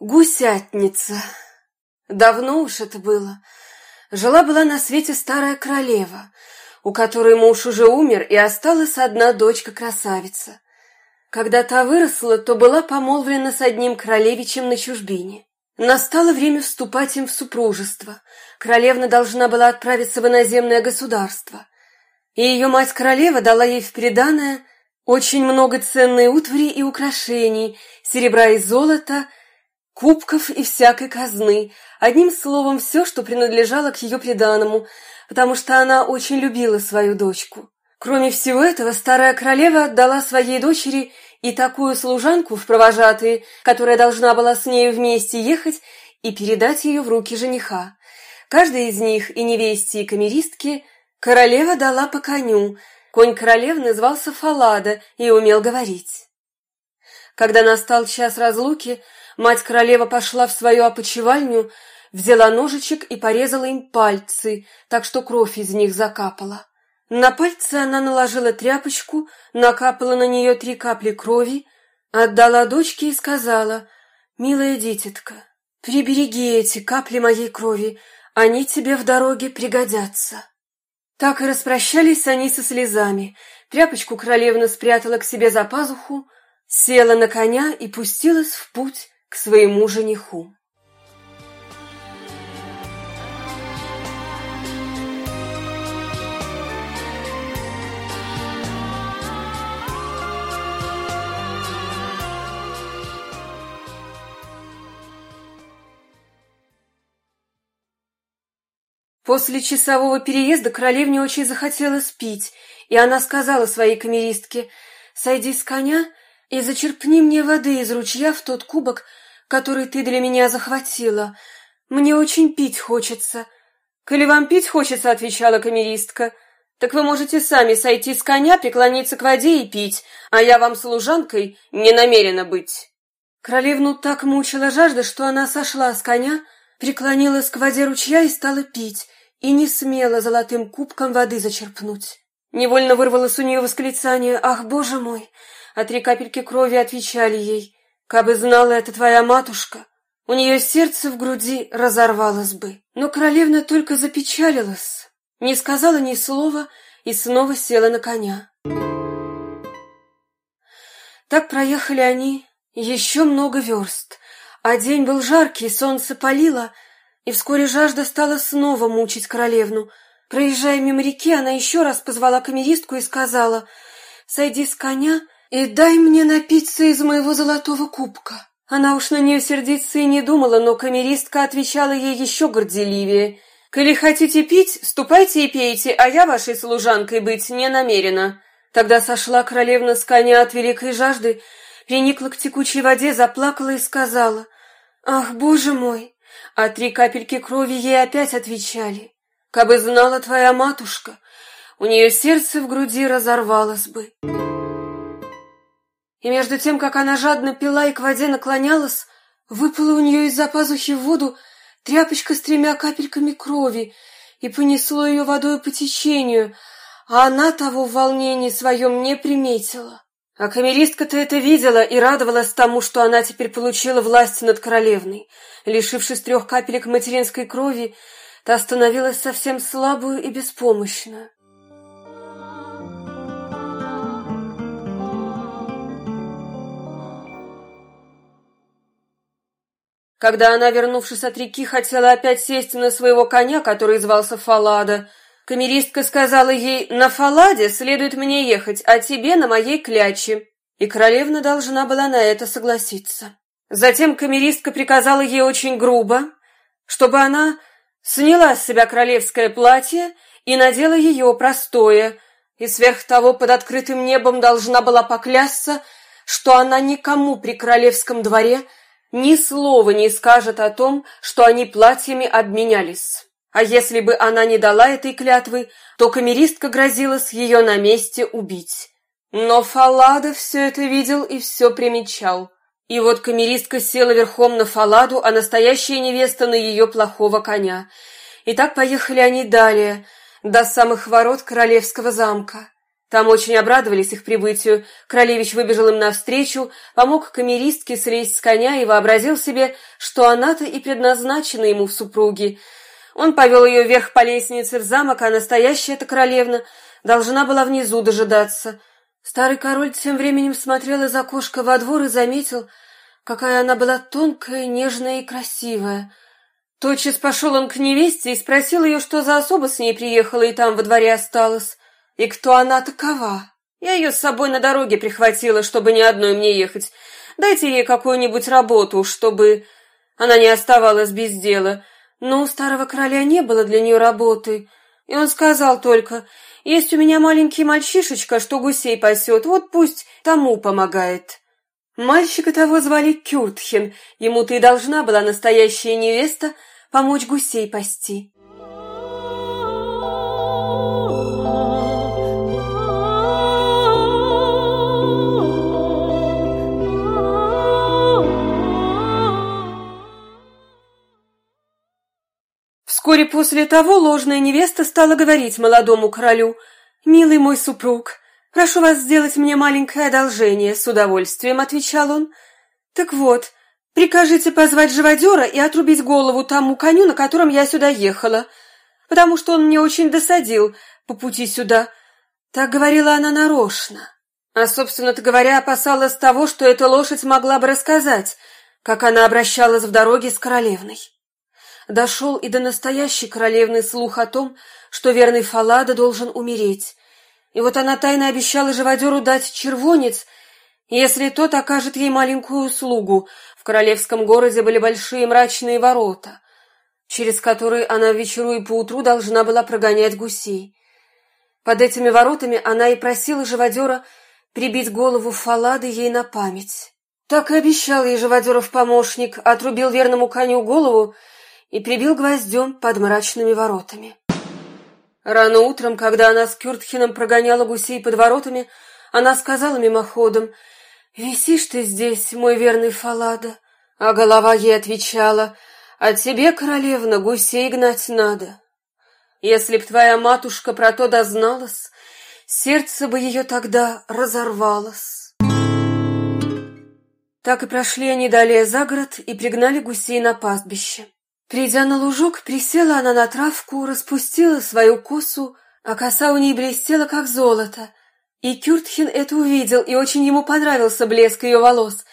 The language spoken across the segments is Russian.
Гусятница. Давно уж это было. Жила-была на свете старая королева, у которой муж уже умер, и осталась одна дочка-красавица. Когда та выросла, то была помолвлена с одним королевичем на чужбине. Настало время вступать им в супружество. Королевна должна была отправиться в иноземное государство. И ее мать-королева дала ей в приданое очень много ценной утвари и украшений, серебра и золота – кубков и всякой казны, одним словом, все, что принадлежало к ее приданому, потому что она очень любила свою дочку. Кроме всего этого, старая королева отдала своей дочери и такую служанку в провожатые, которая должна была с нею вместе ехать и передать ее в руки жениха. Каждой из них, и невесте, и камеристке, королева дала по коню. Конь королевы назывался Фалада и умел говорить. Когда настал час разлуки, Мать-королева пошла в свою опочивальню, взяла ножичек и порезала им пальцы, так что кровь из них закапала. На пальцы она наложила тряпочку, накапала на нее три капли крови, отдала дочке и сказала, «Милая дитятка, прибереги эти капли моей крови, они тебе в дороге пригодятся». Так и распрощались они со слезами. Тряпочку королевна спрятала к себе за пазуху, села на коня и пустилась в путь к своему жениху. После часового переезда королевне очень захотелось пить, и она сказала своей камеристке, «Сойди с коня и зачерпни мне воды из ручья в тот кубок, который ты для меня захватила. Мне очень пить хочется». «Коли вам пить хочется», — отвечала камеристка, — «так вы можете сами сойти с коня, преклониться к воде и пить, а я вам служанкой не намерена быть». Королевну так мучила жажда, что она сошла с коня, преклонилась к воде ручья и стала пить, и не смела золотым кубком воды зачерпнуть. Невольно вырвалось у нее восклицание «Ах, боже мой!» А три капельки крови отвечали ей, «Кабы знала это твоя матушка, у нее сердце в груди разорвалось бы». Но королевна только запечалилась, не сказала ни слова и снова села на коня. Так проехали они еще много верст, а день был жаркий, солнце палило, и вскоре жажда стала снова мучить королевну. Проезжая мимо реки, она еще раз позвала камеристку и сказала, «Сойди с коня и дай мне напиться из моего золотого кубка». Она уж на нее сердиться и не думала, но камеристка отвечала ей еще горделивее. «Коли хотите пить, ступайте и пейте, а я вашей служанкой быть не намерена». Тогда сошла королевна с коня от великой жажды, приникла к текучей воде, заплакала и сказала, «Ах, боже мой!» А три капельки крови ей опять отвечали, «Кабы знала твоя матушка, у нее сердце в груди разорвалось бы». И между тем, как она жадно пила и к воде наклонялась, выпала у нее из-за пазухи в воду тряпочка с тремя капельками крови и понесло ее водой по течению, а она того в волнении своем не приметила. А камеристка-то это видела и радовалась тому, что она теперь получила власть над королевной. Лишившись трех капелек материнской крови, та становилась совсем слабую и беспомощную. Когда она, вернувшись от реки, хотела опять сесть на своего коня, который звался Фалада, камеристка сказала ей, «На Фаладе следует мне ехать, а тебе на моей кляче». И королевна должна была на это согласиться. Затем камеристка приказала ей очень грубо, чтобы она сняла с себя королевское платье и надела ее простое, и сверх того под открытым небом должна была поклясться, что она никому при королевском дворе ни слова не скажет о том, что они платьями обменялись. А если бы она не дала этой клятвы, то камеристка грозилась ее на месте убить. Но Фалада все это видел и все примечал. И вот камеристка села верхом на Фаладу, а настоящая невеста на ее плохого коня. И так поехали они далее, до самых ворот королевского замка. Там очень обрадовались их прибытию. Королевич выбежал им навстречу, помог камеристке слезть с коня и вообразил себе, что она-то и предназначена ему в супруги. Он повел ее вверх по лестнице в замок, а настоящая-то королевна должна была внизу дожидаться. Старый король тем временем смотрел из окошка во двор и заметил, какая она была тонкая, нежная и красивая. Тотчас пошел он к невесте и спросил ее, что за особа с ней приехала и там во дворе осталась, и кто она такова. Я ее с собой на дороге прихватила, чтобы ни одной мне ехать. Дайте ей какую-нибудь работу, чтобы она не оставалась без дела. Но у старого короля не было для нее работы, и он сказал только, «Есть у меня маленький мальчишечка, что гусей пасет, вот пусть тому помогает». Мальчика того звали Кюртхен, ему-то и должна была настоящая невеста помочь гусей пасти. Вскоре после того ложная невеста стала говорить молодому королю, «Милый мой супруг, прошу вас сделать мне маленькое одолжение, с удовольствием», — отвечал он. «Так вот, прикажите позвать живодера и отрубить голову тому коню, на котором я сюда ехала, потому что он мне очень досадил по пути сюда». Так говорила она нарочно. А, собственно-то говоря, опасалась того, что эта лошадь могла бы рассказать, как она обращалась в дороге с королевной дошел и до настоящей королевны слух о том, что верный Фалада должен умереть. И вот она тайно обещала живодеру дать червонец, если тот окажет ей маленькую услугу. В королевском городе были большие мрачные ворота, через которые она вечеру и поутру должна была прогонять гусей. Под этими воротами она и просила живодера прибить голову Фалады ей на память. Так и обещал ей живодеров помощник, отрубил верному коню голову и прибил гвоздем под мрачными воротами. Рано утром, когда она с Кюртхеном прогоняла гусей под воротами, она сказала мимоходом, «Висишь ты здесь, мой верный Фалада?» А голова ей отвечала, «А тебе, королевна, гусей гнать надо. Если б твоя матушка про то дозналась, сердце бы ее тогда разорвалось». Так и прошли они далее за город и пригнали гусей на пастбище. Придя на лужок, присела она на травку, распустила свою косу, а коса у ней блестела, как золото. И Кюртхин это увидел, и очень ему понравился блеск ее волос,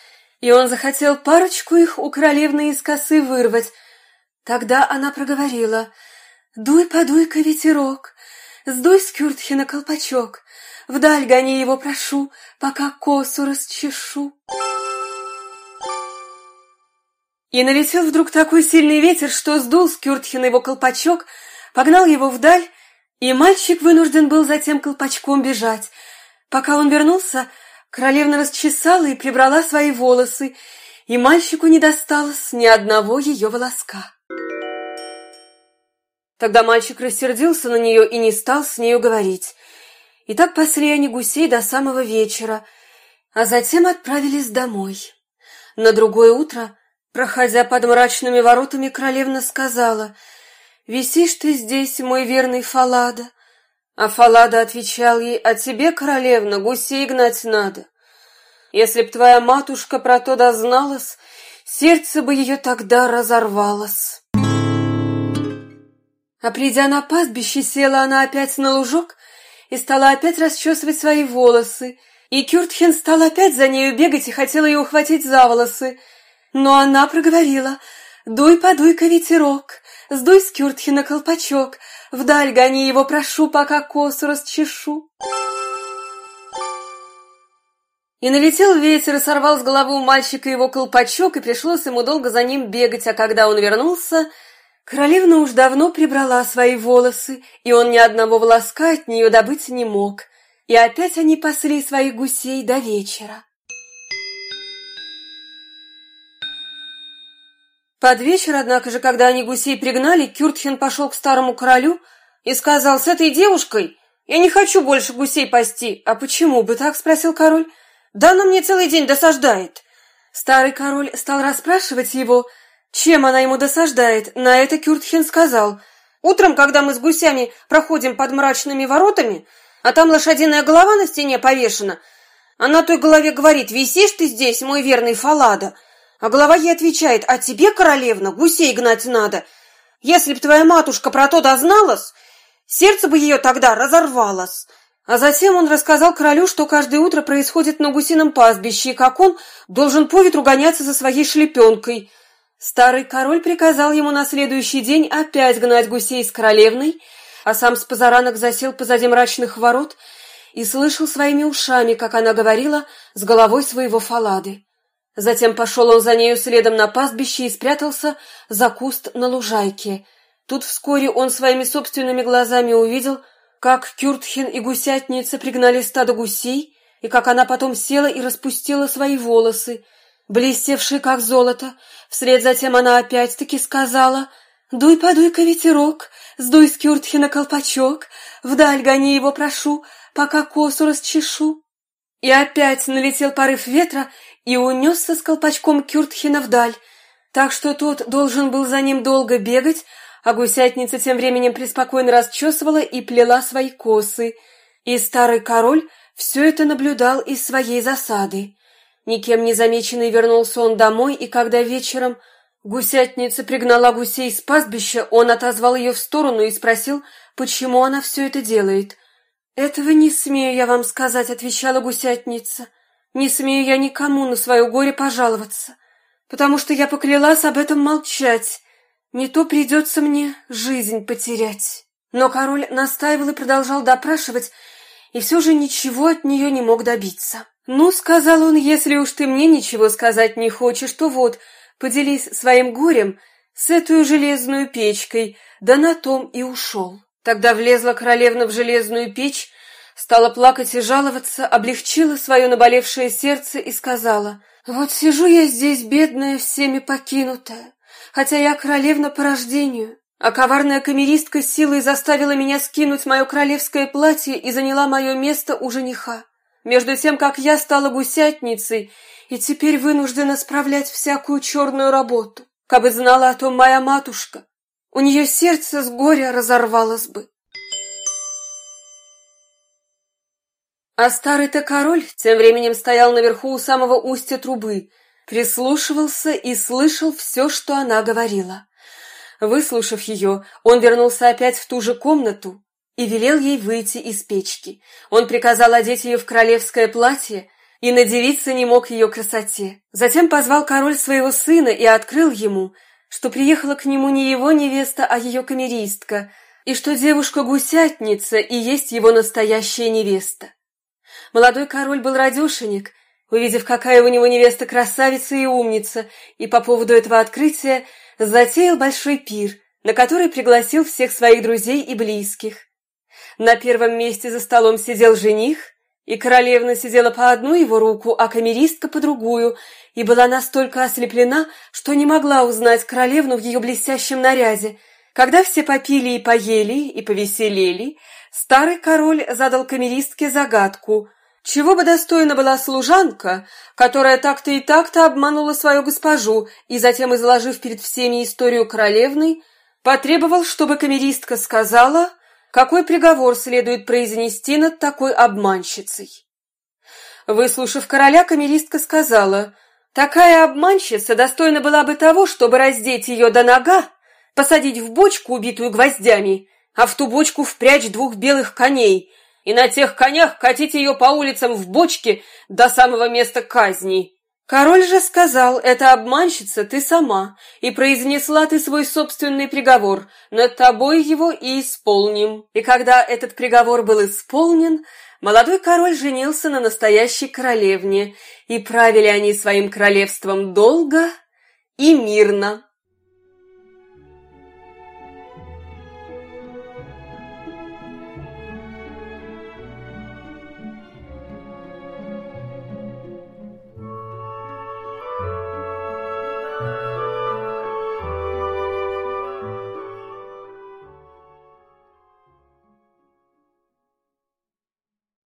и он захотел парочку их у королевны из косы вырвать. Тогда она проговорила, «Дуй, подуй-ка ветерок, сдуй с Кюртхина колпачок, вдаль гони его прошу, пока косу расчешу». И налетел вдруг такой сильный ветер, что сдул с Кюртхена его колпачок, погнал его вдаль, и мальчик вынужден был за тем колпачком бежать. Пока он вернулся, королевна расчесала и прибрала свои волосы, и мальчику не досталось ни одного ее волоска. Тогда мальчик рассердился на нее и не стал с нею говорить. И так пасли они гусей до самого вечера, а затем отправились домой. На другое утро Проходя под мрачными воротами, королевна сказала, «Висишь ты здесь, мой верный Фалада». А Фалада отвечал ей, «А тебе, королевна, гусей гнать надо. Если б твоя матушка про то дозналась, сердце бы ее тогда разорвалось». А придя на пастбище, села она опять на лужок и стала опять расчесывать свои волосы, и Кюртхен стал опять за нею бегать и хотел ее ухватить за волосы, но она проговорила «Дуй, подуй-ка ветерок, сдуй с Кюртхена колпачок, вдаль гони его, прошу, пока косу расчешу». И налетел ветер и сорвал с головы у мальчика его колпачок, и пришлось ему долго за ним бегать, а когда он вернулся, королевна уж давно прибрала свои волосы, и он ни одного волоска от нее добыть не мог, и опять они пасли своих гусей до вечера. Под вечер, однако же, когда они гусей пригнали, Кюртхен пошел к старому королю и сказал, «С этой девушкой я не хочу больше гусей пасти». «А почему бы так?» — спросил король. «Да она мне целый день досаждает». Старый король стал расспрашивать его, чем она ему досаждает. На это Кюртхен сказал, «Утром, когда мы с гусями проходим под мрачными воротами, а там лошадиная голова на стене повешена. А на той голове говорит, висишь ты здесь, мой верный Фалада. А голова ей отвечает, а тебе, королевна, гусей гнать надо. Если б твоя матушка про то дозналась, сердце бы ее тогда разорвалось. А затем он рассказал королю, что каждое утро происходит на гусином пастбище, и как он должен по ветру гоняться за своей шлепенкой. Старый король приказал ему на следующий день опять гнать гусей с королевной, а сам с позаранок засел позади мрачных ворот и слышал своими ушами, как она говорила с головой своего фалады. Затем пошел он за нею следом на пастбище и спрятался за куст на лужайке. Тут вскоре он своими собственными глазами увидел, как Кюртхен и гусятница пригнали стадо гусей, и как она потом села и распустила свои волосы, блестевшие как золото. Вслед затем она опять-таки сказала «Дуй, подуй-ка ветерок, сдуй с Кюртхена колпачок, вдаль гони его прошу, пока косу расчешу». И опять налетел порыв ветра и унесся с колпачком Кюртхена вдаль, так что тот должен был за ним долго бегать, а гусятница тем временем преспокойно расчесывала и плела свои косы, и старый король все это наблюдал из своей засады. Никем не замеченный вернулся он домой, и когда вечером гусятница пригнала гусей с пастбища, он отозвал ее в сторону и спросил, почему она все это делает. «Этого не смею я вам сказать», — отвечала гусятница. «Не смею я никому на свое горе пожаловаться, потому что я поклялась об этом молчать, не то придется мне жизнь потерять. Но король настаивал и продолжал допрашивать, и все же ничего от нее не мог добиться. «Ну, — сказал он, — если уж ты мне ничего сказать не хочешь, то вот, поделись своим горем с этой железной печкой, да на том и ушел». Тогда влезла королевна в железную печь, стала плакать и жаловаться, облегчила свое наболевшее сердце и сказала, «Вот сижу я здесь, бедная, всеми покинутая, хотя я королевна по рождению, а коварная камеристка силой заставила меня скинуть мое королевское платье и заняла мое место у жениха. Между тем, как я стала гусятницей и теперь вынуждена справлять всякую черную работу, как бы знала о том моя матушка, у нее сердце с горя разорвалось бы. А старый-то король тем временем стоял наверху у самого устья трубы, прислушивался и слышал все, что она говорила. Выслушав ее, он вернулся опять в ту же комнату и велел ей выйти из печки. Он приказал одеть ее в королевское платье, и надевиться не мог ее красоте. Затем позвал король своего сына и открыл ему, что приехала к нему не его невеста, а ее камеристка, и что девушка-гусятница и есть его настоящая невеста. Молодой король был радешенек, увидев, какая у него невеста красавица и умница, и по поводу этого открытия затеял большой пир, на который пригласил всех своих друзей и близких. На первом месте за столом сидел жених, и королевна сидела по одну его руку, а камеристка по другую, и была настолько ослеплена, что не могла узнать королевну в ее блестящем наряде. Когда все попили и поели, и повеселели, старый король задал камеристке загадку, чего бы достойна была служанка, которая так-то и так-то обманула свою госпожу и затем, изложив перед всеми историю королевны, потребовал, чтобы камеристка сказала, какой приговор следует произнести над такой обманщицей. Выслушав короля, камеристка сказала, «Такая обманщица достойна была бы того, чтобы раздеть ее до нога, посадить в бочку, убитую гвоздями, а в ту бочку впрячь двух белых коней, и на тех конях катить ее по улицам в бочке до самого места казни. Король же сказал, это обманщица ты сама, и произнесла ты свой собственный приговор, над тобой его и исполним. И когда этот приговор был исполнен, молодой король женился на настоящей королевне, и правили они своим королевством долго и мирно.